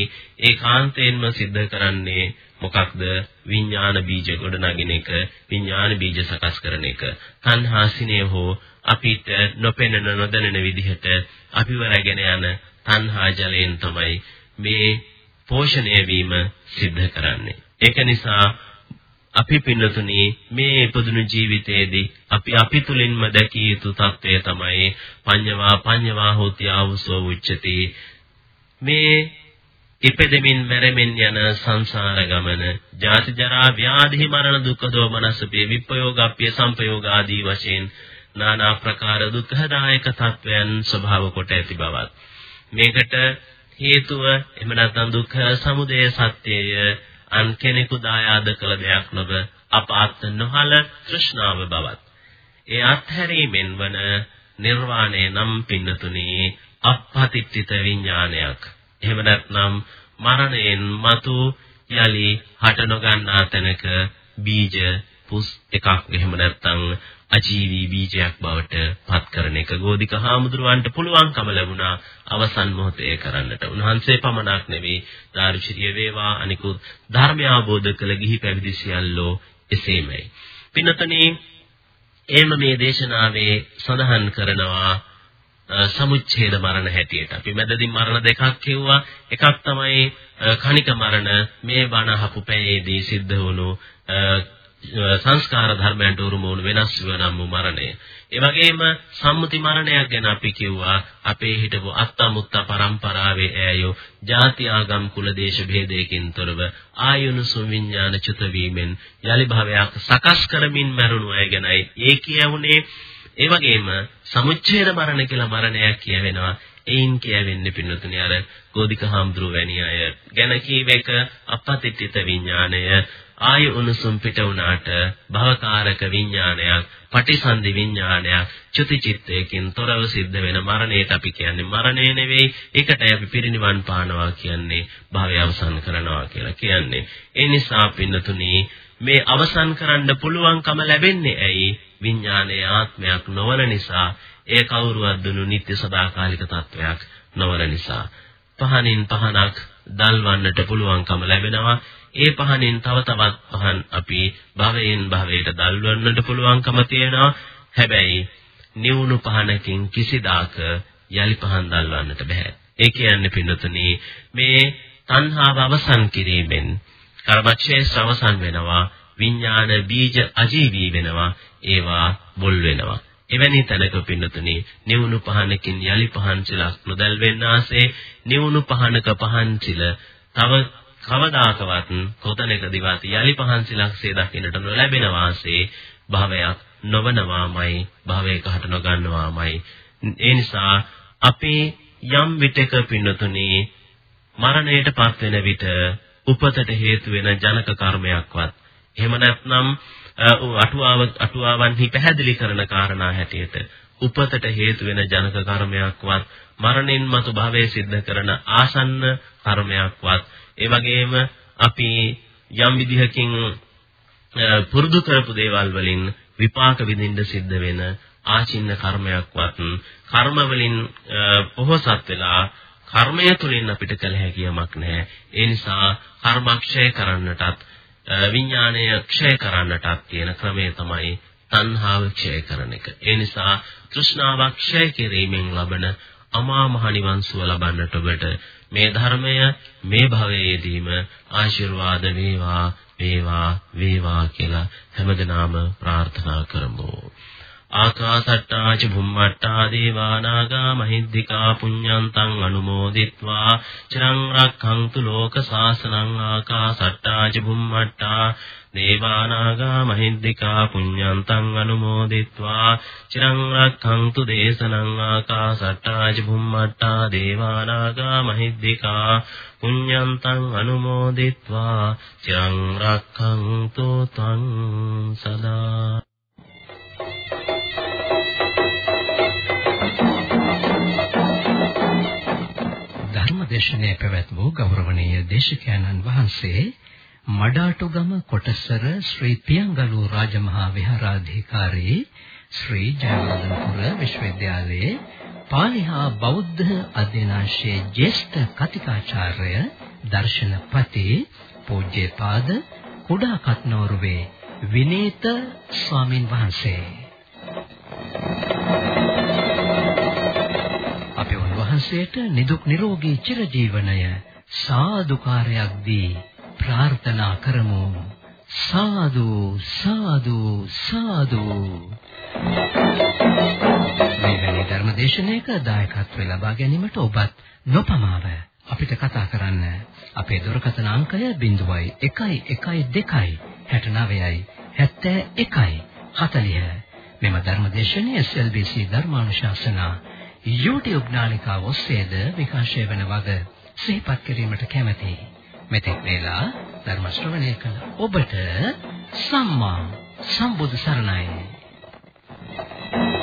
ඒකාන්තයෙන්ම සිද්ධ කරන්නේ මොකක්ද? විඥාන බීජ ගොඩනගින එක විඥාන බීජ සකස් කරන එක. තණ්හාසිනේ හෝ අපිට නොපෙනෙන නොදැනෙන විදිහට අපිව රැගෙන යන තණ්හා ජලයෙන් තමයි මේ පෝෂණය වීම සිද්ධ කරන්නේ. ඒක නිසා අපි පින්නතුනි මේ ඉපදුණු ජීවිතයේදී අපි අපි තුලින්ම දැකිය යුතු తත්වය තමයි පඤ්ඤවා පඤ්ඤවා හෝති ආවසෝ උච්චති. මේ ඉපදෙමින් මැරෙමින් යන සංසාර ගමන ජාති ජරා ව්‍යාධි මරණ දුක්ඛ දෝමනස් විපයෝගප්පිය සංපයෝග ආදී වශයෙන් নানা ප්‍රකාර දුක්ඛදායක තත්වයන් ස්වභාව කොට ඇති බවත් මේකට හේතුව එහෙම නැත්නම් දුක්ඛ සමුදය සත්‍යය අන් කෙනෙකු දායාද කළ දෙයක් නොව අපාත් නොහල තෘෂ්ණාව බවත්. ඒ අත්හැරීමෙන් වන නිර්වාණය නම් පින්නතුනි අපපතිත්‍ිත විඥානයක්. එහෙම නැත්නම් මරණයෙන් මතු යලි හට නොගන්නා තැනක බීජ පුස් එකක්. එහෙම නැත්නම් අජීවී බීජයක් බවට පත් කරන එක ගෝධික හාමුදුරුවන්ට පුළුවන්කම ලැබුණා අවසන් මොහොතේ කරන්නට. උන්වහන්සේ පමණක් නෙවෙයි දාර්ශනික වේවා අනිකුත් ධර්මය අවබෝධ කළ ගිහි පැවිදි සියල්ලෝ එසේමයි. පින්නතනේ එහෙම මේ දේශනාවේ සඳහන් කරනවා සමුච්ඡේද මරණ හැටියට. අපි මැදදී මරණ දෙකක් කිව්වා. එකක් තමයි කණික මරණ මේ බණ අහපු පැයේදී සිද්ධ වුණු සංස්කාර ධර්මයන්ට උරුම වුණු වෙනස් වෙනම් වූ මරණය. ඒ වගේම සම්මුති මරණයක් ගැන අපි කිව්වා අපේ හිටපු අත්තමුත්ත පරම්පරාවේ ඈයෝ ಜಾති ආගම් කුල දේශ භේදයකින් තොරව ආයුනුසුම් විඥාන චුත වීමෙන් යලි භවයක් සකස් කරමින් මරුණු අය ගැනයි ඒ කියවුනේ ඒ වගේම සමුච්ඡේද මරණ කියලා මරණයක් කියවෙනවා එයින් කියවෙන්නේ පින්නතුනේ අර ගෝධික හාමුදුරුව වැනි අය ගැන කීවක අපපතිත්‍ිත විඥාණය ආය උණුසුම් පිට වුණාට භවකාරක විඥානයක් පටිසන්ධි විඥානයක් චුති චිත්තයකින් තොරව සිද්ධ වෙන මරණයට අපි කියන්නේ මරණය නෙවෙයි ඒකටයි අපි පිරිනිවන් පානවා කියන්නේ භවය අවසන් කරනවා කියලා කියන්නේ. ඒ නිසා පින්නතුනි මේ අවසන් කරන්න පුළුවන්කම ලැබෙන්නේ ඇයි විඥානයේ ආත්මයක් නොවන නිසා ඒ කවුරුවත් දුනු නිත්‍ය සදාකාලික තත්වයක් නොවන නිසා පහනින් පහනක් දල්වන්නට පුළුවන්කම ලැබෙනවා ඒ පහනෙන් තව තවත් පහන් අපි භවයෙන් භවයට දල්වන්නට පුළුවන්කම තියෙනවා. හැබැයි නිවුණු පහනකින් කිසිදාක යලි පහන් දල්වන්නට බෑ. ඒ කියන්නේ පින්නතුනි මේ තණ්හාව අවසන් කිරීමෙන් කර්මක්ෂය අවසන් වෙනවා. විඥාන බීජ අජීවී වෙනවා. ඒවා බොල් වෙනවා. එවැනි තැනක පින්නතුනි නිවුණු පහනකින් යලි පහන් සිලක් නොදැල් වෙන්නාසේ නිවුණු පහනක පහන් සිල තව කවදාකවත් කොතැනකදීවත් යලි පහන්සිලක්සේ දකින්නට නොලැබෙන වාසේ භවයක් නොවනවාමයි භවයක හට නොගන්නවාමයි ඒ නිසා අපේ යම් විටක පින්නතුනේ මරණයට පත් වෙන විට උපතට හේතු වෙන ජනක කර්මයක්වත්. එහෙම නැත්නම් අටුවාව අටුවාවන්හි පැහැදිලි කරන කාරණා හැටියට උපතට හේතු වෙන ජනක කර්මයක්වත් මරණින් මතු භවයේ සිද්ධ කරන ආසන්න කර්මයක්වත්. ඒ වගේම අපි යම් විදිහකින් පුරුදු කරපු දේවල් වලින් විපාක විඳින්න සිද්ධ වෙන ආචින්න කර්මයක්වත් කර්ම වලින් පොහොසත් වෙලා කර්මය තුලින් අපිට කළ හැකි යමක් නැහැ. ඒ නිසා කර්මක්ෂය කරන්නටත් විඥාණය ක්ෂය කරන්නටත් තියෙන ක්‍රමය තමයි තණ්හාව ක්ෂය කරන එක. ඒ නිසා තෘෂ්ණාව ක්ෂය කිරීමෙන් ලබන අමා මහ නිවන් සුව ලබන්නට ඔබට මේ ධර්මය මේ භවයේදීම ආශිර්වාද වේවා වේවා වේවා කියලා හැමදෙනාම ප්‍රාර්ථනා කරමු. ආකාසට්ටා ච භුම්මට්ටා දේවානාගා මහිද්దికා පුඤ්ඤන්තං අනුමෝදිත්වා චිරං රක්ඛන්තු ලෝක සාසනං ආකාසට්ටා ච භුම්මට්ටා දේවානාගා මහිද්దికා පුඤ්ඤන්තං අනුමෝදිත්වා චිරං රක්ඛන්තු දේශනං ආකාසට්ටා ච භුම්මට්ටා දේවානාගා මහිද්దికා පුඤ්ඤන්තං අනුමෝදිත්වා චිරං රක්ඛන්තු තං සදා ධර්මදේශනයේ පැවැත් වූ ගෞරවනීය දේශකයන්න් වහන්සේ මඩාටුගම කොටසර ශ්‍රී පියංගලු රාජමහා විහාරාධිකාරී ශ්‍රී ජයවර්ධනපුර විශ්වවිද්‍යාලයේ පාලි හා බෞද්ධ අධ්‍යනාංශයේ ජ්‍යෙෂ්ඨ කතිකාචාර්ය දර්ශනපති පූජ්‍යපාද කුඩා කත්නෝරුවේ විනීත ස්වාමින් වහන්සේ අපි උන්වහන්සේට නිදුක් නිරෝගී චිරජීවනය සාදුකාරයක් දී ප්‍රාර්ථනා කරමු. සාදු සාදු සාදු. මේ ධර්මදේශනයක දායකත්වය ලබා ගැනීමට ඔබත් නොපමාව අපිට කතා කරන්න. අපේ දුරකථන අංකය 0112 69යි 71යි 40 මෙම ධර්මදේශනය SLBC ධර්මානුශාසනා YouTube නාලිකාව ඔස්සේද විකාශය වන වග සිහිපත් කිරීමට කැමැතියි. මෙතෙක් වේලා ධර්ම ශ්‍රවණය කළ ඔබට සම්මා සම්බුදු සරණයි. Thank you.